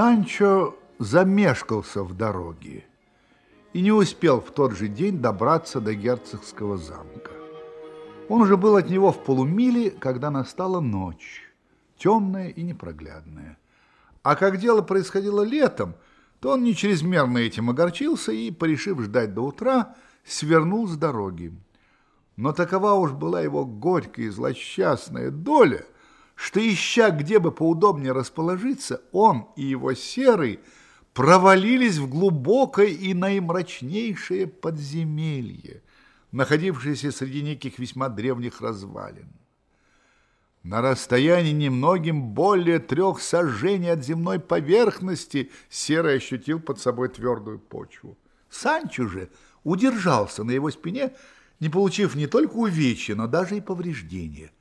Санчо замешкался в дороге и не успел в тот же день добраться до герцогского замка. Он уже был от него в полумиле, когда настала ночь, темная и непроглядная. А как дело происходило летом, то он не чрезмерно этим огорчился и, порешив ждать до утра, свернул с дороги. Но такова уж была его горькая и злосчастная доля, что, ища где бы поудобнее расположиться, он и его серый провалились в глубокое и наимрачнейшее подземелье, находившееся среди неких весьма древних развалин. На расстоянии немногим более трех сажений от земной поверхности Серый ощутил под собой твердую почву. Санчо же удержался на его спине, не получив не только увечья, но даже и повреждения.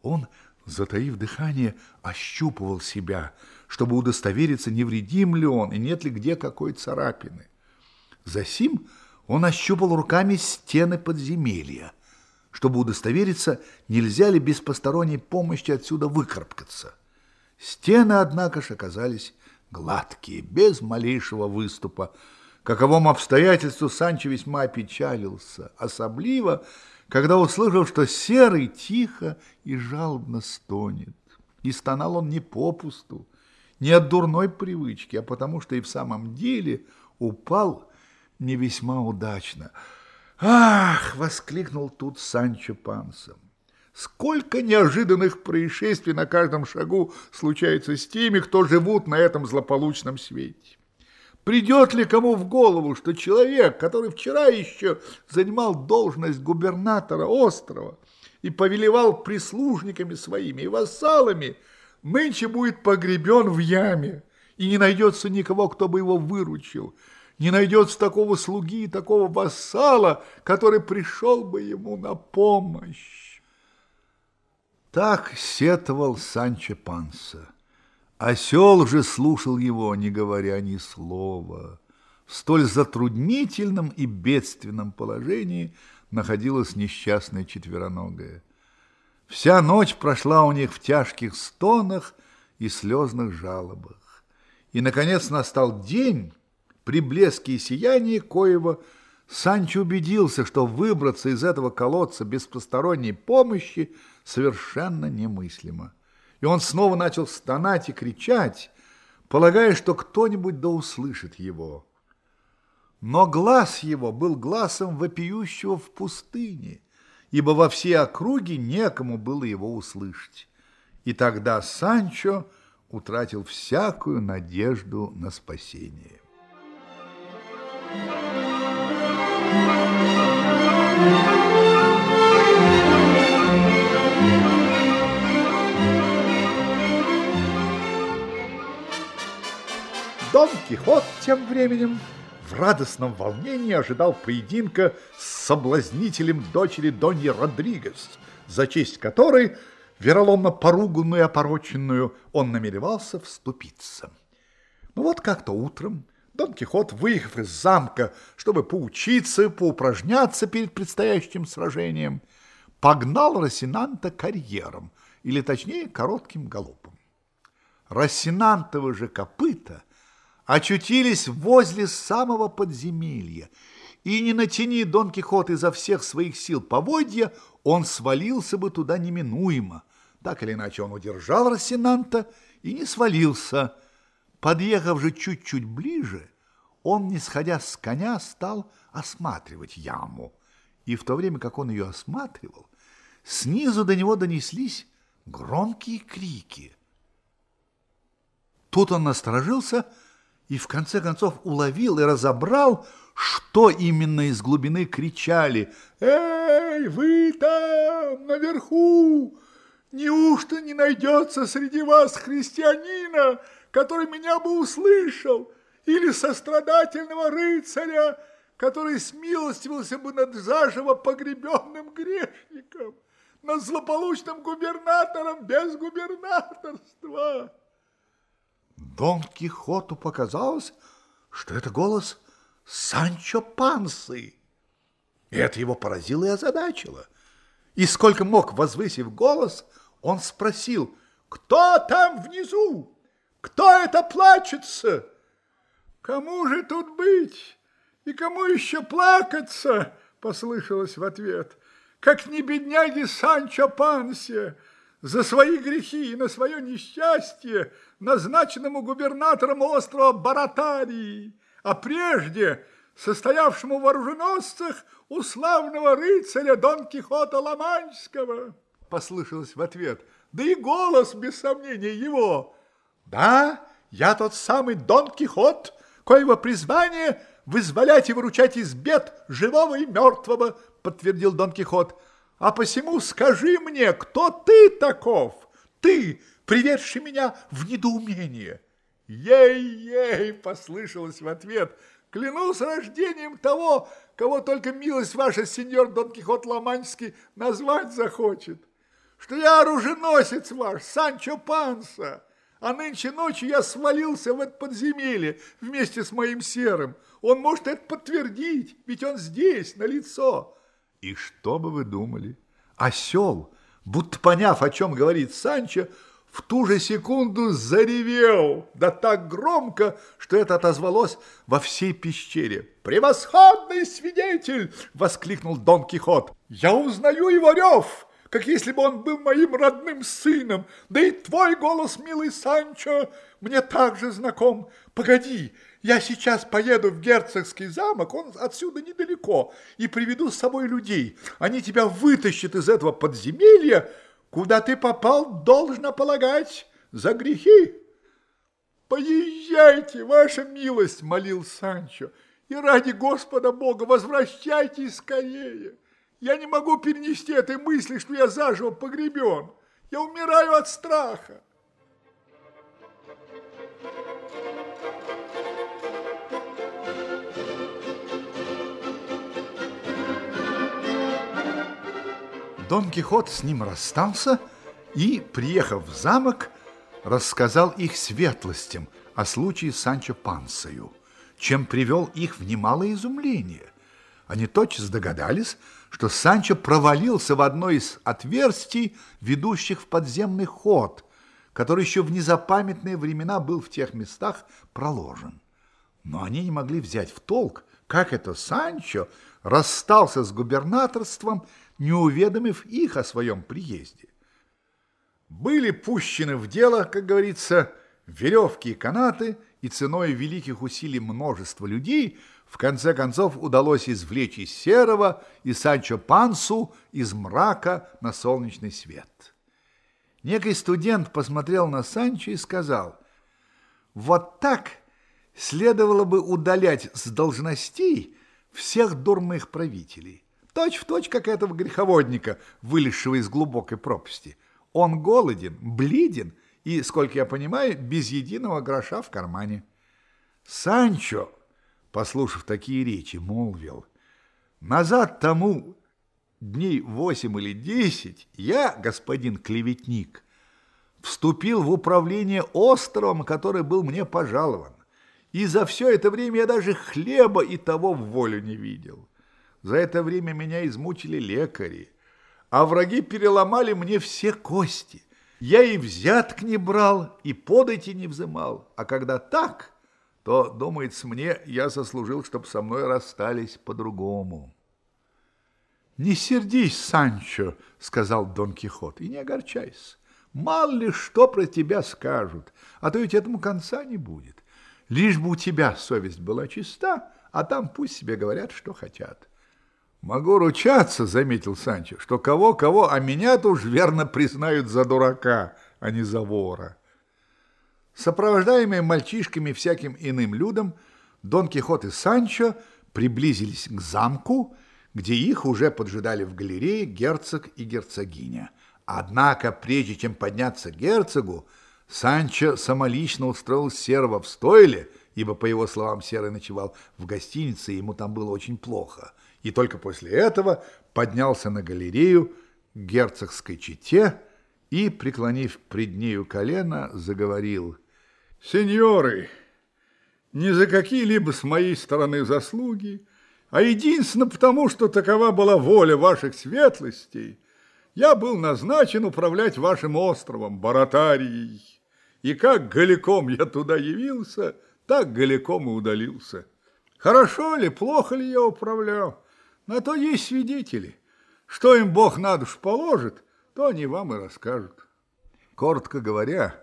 Он, затаив дыхание, ощупывал себя, чтобы удостовериться, невредим ли он и нет ли где какой царапины. Засим он ощупал руками стены подземелья – чтобы удостовериться, нельзя ли без посторонней помощи отсюда выкарабкаться. Стены, однако же, оказались гладкие, без малейшего выступа. Каковому обстоятельству Санчо весьма опечалился, особливо, когда услышал, что Серый тихо и жалобно стонет. И стонал он не попусту, не от дурной привычки, а потому что и в самом деле упал не весьма удачно – «Ах!» — воскликнул тут Санчо Панса. «Сколько неожиданных происшествий на каждом шагу случается с теми, кто живут на этом злополучном свете! Придет ли кому в голову, что человек, который вчера еще занимал должность губернатора острова и повелевал прислужниками своими и вассалами, нынче будет погребен в яме, и не найдется никого, кто бы его выручил?» не найдется такого слуги и такого вассала, который пришел бы ему на помощь. Так сетовал Санчо Панса. Осел же слушал его, не говоря ни слова. В столь затруднительном и бедственном положении находилась несчастная четвероногая. Вся ночь прошла у них в тяжких стонах и слезных жалобах. И, наконец, настал день, при блеске и сиянии коего Санчо убедился, что выбраться из этого колодца без посторонней помощи совершенно немыслимо. И он снова начал стонать и кричать, полагая, что кто-нибудь да услышит его. Но глаз его был глазом вопиющего в пустыне, ибо во всей округе некому было его услышать. И тогда Санчо утратил всякую надежду на спасение. Дон Кихот тем временем в радостном волнении ожидал поединка с соблазнителем дочери Доньи Родригес, за честь которой, вероломно поруганную и опороченную, он намеревался вступиться. Но ну вот как-то утром Дон Кихот, выехав из замка, чтобы поучиться, поупражняться перед предстоящим сражением, погнал Росинанта карьером, или точнее коротким галопом. Росинантовы же копыта очутились возле самого подземелья, и не натяни Дон Кихот изо всех своих сил поводья, он свалился бы туда неминуемо. Так или иначе он удержал Росинанта и не свалился, Подъехав же чуть-чуть ближе, он, не сходя с коня, стал осматривать яму. И в то время, как он ее осматривал, снизу до него донеслись громкие крики. Тут он насторожился и в конце концов уловил и разобрал, что именно из глубины кричали «Эй, вы там, наверху! Неужто не найдется среди вас христианина, который меня бы услышал, или сострадательного рыцаря, который смилостивился бы над заживо погребенным грешником, над злополучным губернатором без губернаторства. Дон Кихоту показалось, что это голос Санчо Пансы. И это его поразило и озадачило. И сколько мог, возвысив голос, он спросил, «Кто там внизу?» Кто это плачется? Кому же тут быть? И кому еще плакаться? Послышалось в ответ. Как не бедняги Санчо Пансе, за свои грехи и на свое несчастье, назначенному губернатором острова Баратарии, а прежде состоявшему в оруженосцах у славного рыцаря Дон Кихота Ломанчского. Послышалось в ответ, да и голос, без сомнения, его. Да, я тот самый Дон Кихот, коего призвание вызволять и выручать из бед живого и мертвого, подтвердил Дон Кихот. А посему скажи мне, кто ты таков? Ты, приведший меня в недоумение. Ей-ей, послышалось в ответ. Клянусь рождением того, кого только милость ваша, сеньор Дон Кихот Ломанческий, назвать захочет. Что я оруженосец ваш, Санчо Панса. А нынче ночью я свалился в это подземелье вместе с моим серым. Он может это подтвердить, ведь он здесь, на лицо. И что бы вы думали? Осел, будто поняв, о чем говорит Санчо, в ту же секунду заревел, да так громко, что это отозвалось во всей пещере. «Превосходный свидетель!» — воскликнул Дон Кихот. «Я узнаю его рев, как если бы он был моим родным сыном. Да и твой голос, милый Санчо, мне также знаком. Погоди, я сейчас поеду в герцогский замок, он отсюда недалеко, и приведу с собой людей. Они тебя вытащат из этого подземелья, куда ты попал, должно полагать, за грехи. Поезжайте, ваша милость, молил Санчо, и ради Господа Бога возвращайтесь скорее. Я не могу перенести этой мысли, что я заживо погребен. Я умираю от страха. Дон Кихот с ним расстался и, приехав в замок, рассказал их светлостям о случае с Санчо Пансою, чем привел их в немалое изумление. Они тотчас догадались, что Санчо провалился в одно из отверстий, ведущих в подземный ход, который еще в незапамятные времена был в тех местах проложен. Но они не могли взять в толк, как это Санчо расстался с губернаторством не уведомив их о своем приезде. Были пущены в дело, как говорится, веревки и канаты, и ценой великих усилий множества людей в конце концов удалось извлечь из серого и Санчо Пансу из мрака на солнечный свет. Некий студент посмотрел на Санчо и сказал, «Вот так следовало бы удалять с должностей всех дурных правителей. Точь в точь, как этого греховодника, вылезшего из глубокой пропасти. Он голоден, бледен и, сколько я понимаю, без единого гроша в кармане. Санчо, послушав такие речи, молвил, «Назад тому дней восемь или десять я, господин клеветник, вступил в управление островом, который был мне пожалован, и за все это время я даже хлеба и того в волю не видел». За это время меня измучили лекари, а враги переломали мне все кости. Я и взяток не брал, и подати не взымал. А когда так, то, думается мне, я заслужил, чтобы со мной расстались по-другому. «Не сердись, Санчо», — сказал Дон Кихот, — «и не огорчайся. Мало ли что про тебя скажут, а то ведь этому конца не будет. Лишь бы у тебя совесть была чиста, а там пусть себе говорят, что хотят». Могу ручаться, заметил Санчо, что кого-кого, а меня-то уж верно признают за дурака, а не за вора. Сопровождаемые мальчишками всяким иным людом, Дон Кихот и Санчо приблизились к замку, где их уже поджидали в галерее герцог и герцогиня. Однако, прежде чем подняться к герцогу, Санчо самолично устроил Серого в стойле, ибо, по его словам, Серый ночевал в гостинице, и ему там было очень плохо – и только после этого поднялся на галерею к герцогской чете и, преклонив пред нею колено, заговорил. «Сеньоры, не за какие-либо с моей стороны заслуги, а единственно потому, что такова была воля ваших светлостей, я был назначен управлять вашим островом, Баратарией, И как голиком я туда явился, так голиком и удалился. Хорошо ли, плохо ли я управлял, на то есть свидетели. Что им Бог на душу положит, то они вам и расскажут. Коротко говоря,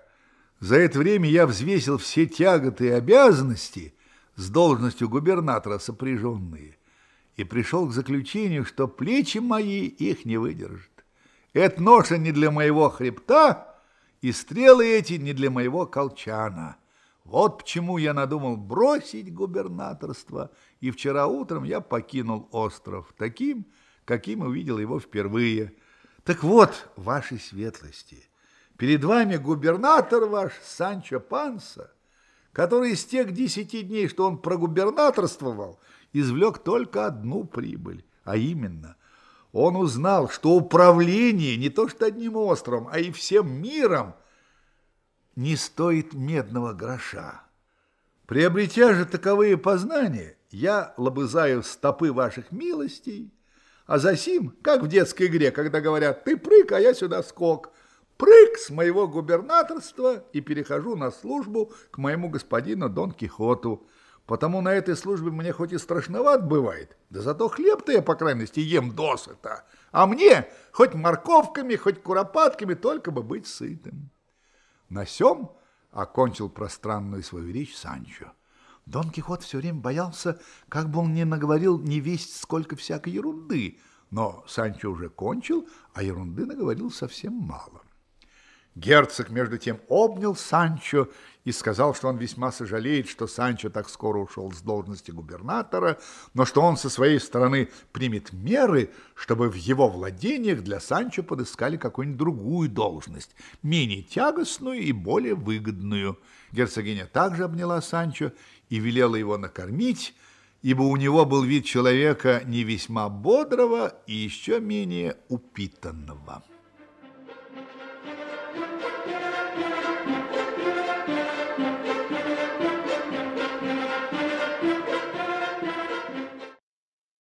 за это время я взвесил все тяготы и обязанности с должностью губернатора сопряженные и пришел к заключению, что плечи мои их не выдержат. Эта ноша не для моего хребта, и стрелы эти не для моего колчана. Вот почему я надумал бросить губернаторство, и вчера утром я покинул остров таким, каким увидел его впервые. Так вот, вашей светлости, перед вами губернатор ваш Санчо Панса, который из тех десяти дней, что он прогубернаторствовал, извлек только одну прибыль, а именно – он узнал, что управление не то что одним островом, а и всем миром не стоит медного гроша. Приобретя же таковые познания, я лобызаю стопы ваших милостей, а засим, как в детской игре, когда говорят «ты прыг, а я сюда скок», прыг с моего губернаторства и перехожу на службу к моему господину Дон Кихоту, Потому на этой службе мне хоть и страшноват бывает, да зато хлеб-то я, по мере, ем досыта. А мне хоть морковками, хоть куропатками, только бы быть сытым. На сём окончил пространную свою речь Санчо. Дон Кихот все время боялся, как бы он не наговорил не весть сколько всякой ерунды, но Санчо уже кончил, а ерунды наговорил совсем мало. Герцог, между тем, обнял Санчо и сказал, что он весьма сожалеет, что Санчо так скоро ушел с должности губернатора, но что он со своей стороны примет меры, чтобы в его владениях для Санчо подыскали какую-нибудь другую должность, менее тягостную и более выгодную. Герцогиня также обняла Санчо и велела его накормить, ибо у него был вид человека не весьма бодрого и еще менее упитанного.